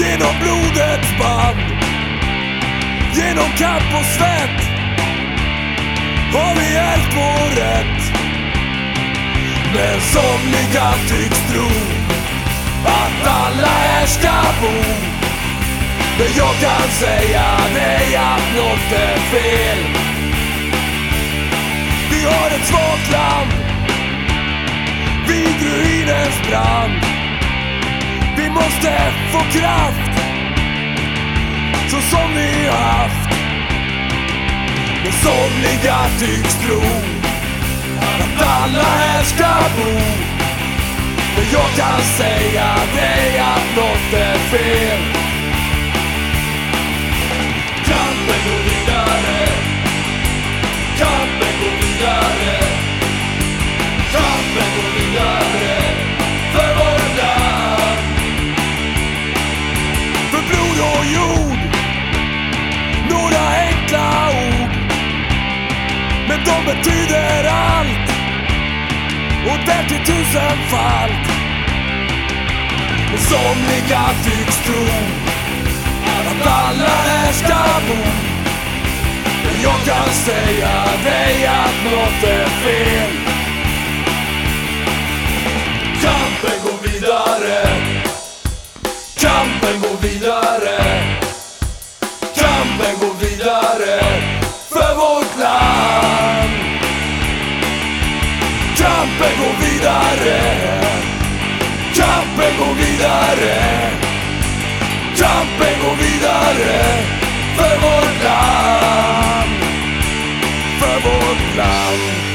Genom blodets band. Genom kamp och svett. Har vi ärvt vår rätt. Men somliga tycks tro Att alla här ska bo. Men jag kan säga dig att något är fel. Vi har ett svagt land. Vid ruinens brand. Vi måste få kraft Så som vi haft. Men somliga tycks tro Att alla här ska bo. Men jag kan säga dig att något är För och jord Några enkla ord. Men de betyder allt. Och därtill tusenfalt. Somliga tycks tro. Att alla här ska bo. Men jag kan säga dig att något är fel. Kampen går vidare. Kampen går vidare. Kampen går vidare för vårt land. För vårt land.